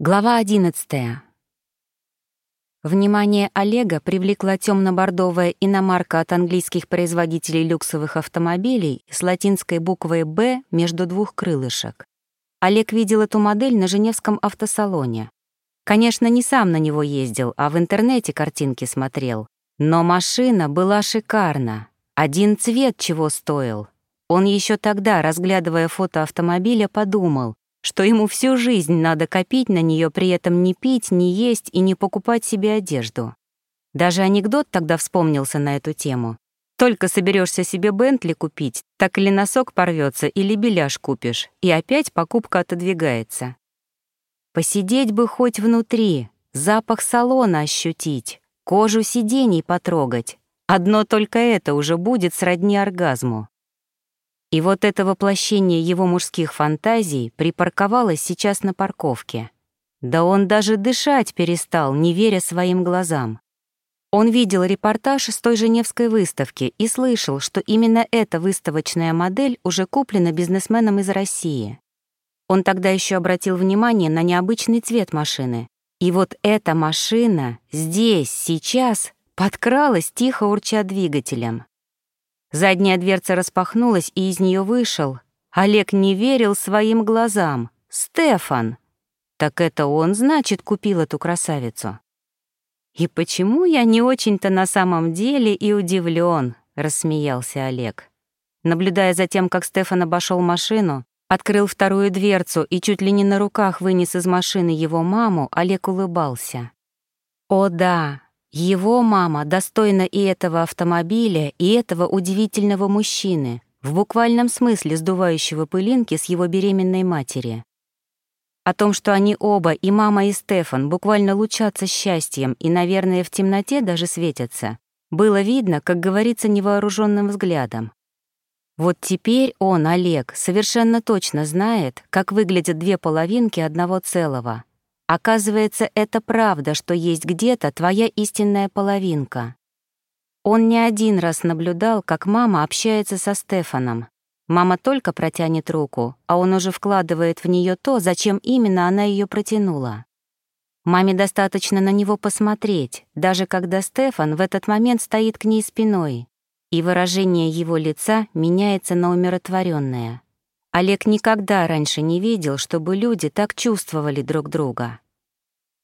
Глава 11. Внимание Олега привлекла темно-бордовая иномарка от английских производителей люксовых автомобилей с латинской буквой «Б» между двух крылышек. Олег видел эту модель на Женевском автосалоне. Конечно, не сам на него ездил, а в интернете картинки смотрел. Но машина была шикарна. Один цвет чего стоил. Он еще тогда, разглядывая фото автомобиля, подумал, что ему всю жизнь надо копить на нее, при этом не пить, не есть и не покупать себе одежду. Даже анекдот тогда вспомнился на эту тему. Только соберешься себе Бентли купить, так или носок порвется, или беляш купишь, и опять покупка отодвигается. Посидеть бы хоть внутри, запах салона ощутить, кожу сидений потрогать. Одно только это уже будет сродни оргазму. И вот это воплощение его мужских фантазий припарковалось сейчас на парковке. Да он даже дышать перестал, не веря своим глазам. Он видел репортаж с той Женевской выставки и слышал, что именно эта выставочная модель уже куплена бизнесменом из России. Он тогда еще обратил внимание на необычный цвет машины. И вот эта машина здесь, сейчас, подкралась, тихо урча двигателем. Задняя дверца распахнулась, и из нее вышел. Олег не верил своим глазам. Стефан! Так это он, значит, купил эту красавицу. «И почему я не очень-то на самом деле и удивлен? рассмеялся Олег. Наблюдая за тем, как Стефан обошел машину, открыл вторую дверцу и чуть ли не на руках вынес из машины его маму, Олег улыбался. О да, его мама достойна и этого автомобиля, и этого удивительного мужчины, в буквальном смысле сдувающего пылинки с его беременной матери. О том, что они оба, и мама, и Стефан, буквально лучатся счастьем и, наверное, в темноте даже светятся, было видно, как говорится, невооруженным взглядом. Вот теперь он, Олег, совершенно точно знает, как выглядят две половинки одного целого — Оказывается, это правда, что есть где-то твоя истинная половинка. Он не один раз наблюдал, как мама общается со Стефаном. Мама только протянет руку, а он уже вкладывает в нее то, зачем именно она ее протянула. Маме достаточно на него посмотреть, даже когда Стефан в этот момент стоит к ней спиной, и выражение его лица меняется на умиротворенное. Олег никогда раньше не видел, чтобы люди так чувствовали друг друга.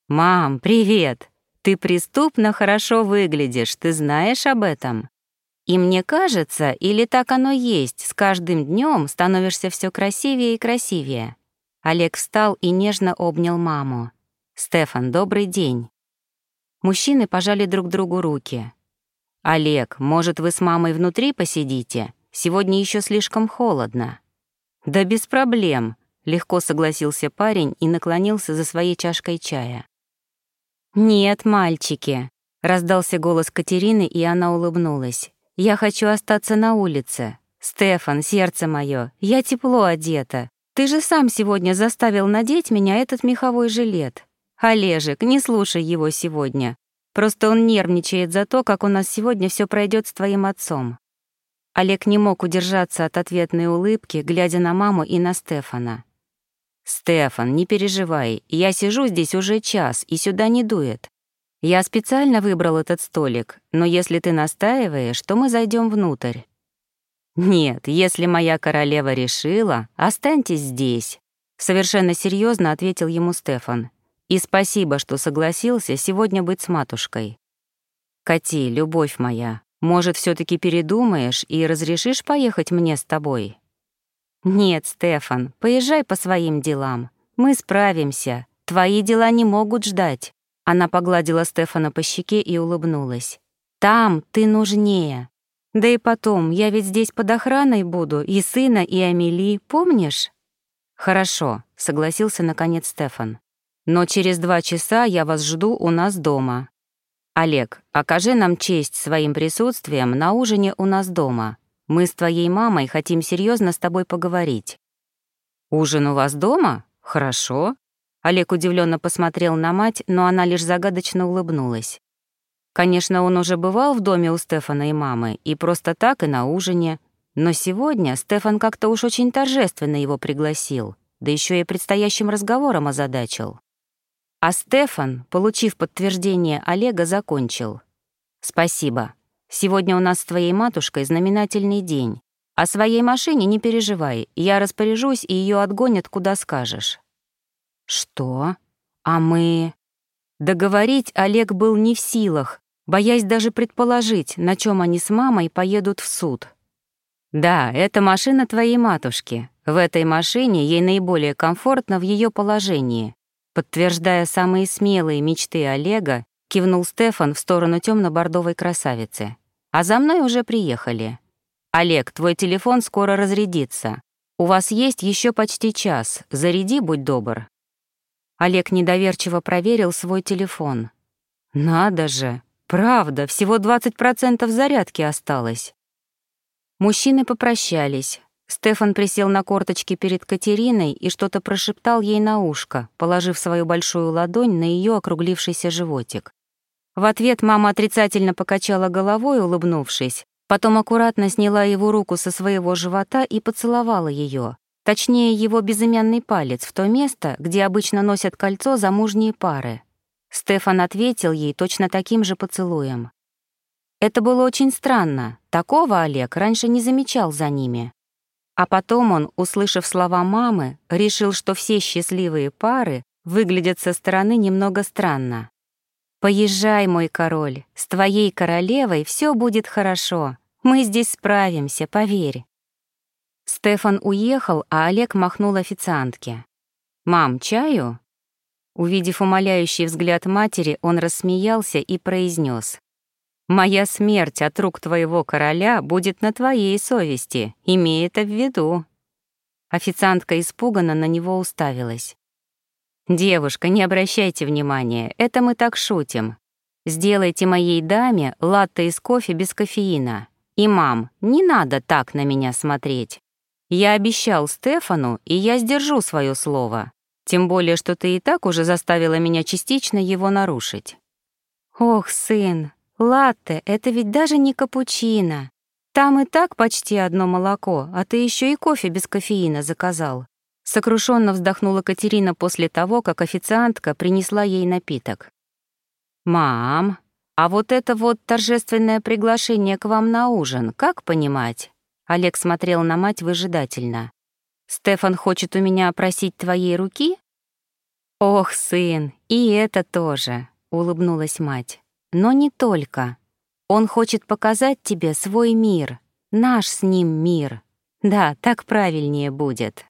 «Мам, привет! Ты преступно хорошо выглядишь, ты знаешь об этом?» И мне кажется, или так оно есть, с каждым днем становишься все красивее и красивее. Олег встал и нежно обнял маму. «Стефан, добрый день». Мужчины пожали друг другу руки. «Олег, может, вы с мамой внутри посидите? Сегодня еще слишком холодно». «Да без проблем», — легко согласился парень и наклонился за своей чашкой чая. «Нет, мальчики», — раздался голос Катерины, и она улыбнулась. «Я хочу остаться на улице. Стефан, сердце мое, я тепло одета. Ты же сам сегодня заставил надеть меня этот меховой жилет. Олежек, не слушай его сегодня. Просто он нервничает за то, как у нас сегодня все пройдет с твоим отцом. Олег не мог удержаться от ответной улыбки, глядя на маму и на Стефана. «Стефан, не переживай, я сижу здесь уже час, и сюда не дует. Я специально выбрал этот столик, но если ты настаиваешь, то мы зайдем внутрь». «Нет, если моя королева решила, останьтесь здесь», — совершенно серьезно ответил ему Стефан. «И спасибо, что согласился сегодня быть с матушкой». «Кати, любовь моя, может, все таки передумаешь и разрешишь поехать мне с тобой?» «Нет, Стефан, поезжай по своим делам. Мы справимся. Твои дела не могут ждать». Она погладила Стефана по щеке и улыбнулась. «Там ты нужнее. Да и потом, я ведь здесь под охраной буду, и сына, и Амели, помнишь?» «Хорошо», — согласился наконец Стефан. «Но через два часа я вас жду у нас дома. «Олег, окажи нам честь своим присутствием на ужине у нас дома. Мы с твоей мамой хотим серьезно с тобой поговорить». «Ужин у вас дома? Хорошо». Олег удивленно посмотрел на мать, но она лишь загадочно улыбнулась. Конечно, он уже бывал в доме у Стефана и мамы, и просто так, и на ужине. Но сегодня Стефан как-то уж очень торжественно его пригласил, да еще и предстоящим разговором озадачил. А Стефан, получив подтверждение Олега, закончил. «Спасибо. Сегодня у нас с твоей матушкой знаменательный день. О своей машине не переживай, я распоряжусь, и ее отгонят, куда скажешь». «Что? А мы...» Договорить Олег был не в силах, боясь даже предположить, на чем они с мамой поедут в суд. «Да, это машина твоей матушки. В этой машине ей наиболее комфортно в ее положении», подтверждая самые смелые мечты Олега, кивнул Стефан в сторону темно-бордовой красавицы. «А за мной уже приехали. Олег, твой телефон скоро разрядится. У вас есть еще почти час. Заряди, будь добр». Олег недоверчиво проверил свой телефон. «Надо же! Правда, всего 20% зарядки осталось». Мужчины попрощались. Стефан присел на корточки перед Катериной и что-то прошептал ей на ушко, положив свою большую ладонь на ее округлившийся животик. В ответ мама отрицательно покачала головой, улыбнувшись, потом аккуратно сняла его руку со своего живота и поцеловала ее, точнее его безымянный палец в то место, где обычно носят кольцо замужние пары. Стефан ответил ей точно таким же поцелуем. Это было очень странно, такого Олег раньше не замечал за ними. А потом он, услышав слова мамы, решил, что все счастливые пары выглядят со стороны немного странно. «Поезжай, мой король, с твоей королевой все будет хорошо. Мы здесь справимся, поверь». Стефан уехал, а Олег махнул официантке. «Мам, чаю?» Увидев умоляющий взгляд матери, он рассмеялся и произнес: «Моя смерть от рук твоего короля будет на твоей совести, имей это в виду». Официантка испуганно на него уставилась. «Девушка, не обращайте внимания, это мы так шутим. Сделайте моей даме латте из кофе без кофеина. И, мам, не надо так на меня смотреть. Я обещал Стефану, и я сдержу свое слово. Тем более, что ты и так уже заставила меня частично его нарушить». «Ох, сын, латте — это ведь даже не капучино. Там и так почти одно молоко, а ты еще и кофе без кофеина заказал. Сокрушенно вздохнула Катерина после того, как официантка принесла ей напиток. «Мам, а вот это вот торжественное приглашение к вам на ужин, как понимать?» Олег смотрел на мать выжидательно. «Стефан хочет у меня просить твоей руки?» «Ох, сын, и это тоже», — улыбнулась мать. «Но не только. Он хочет показать тебе свой мир, наш с ним мир. Да, так правильнее будет».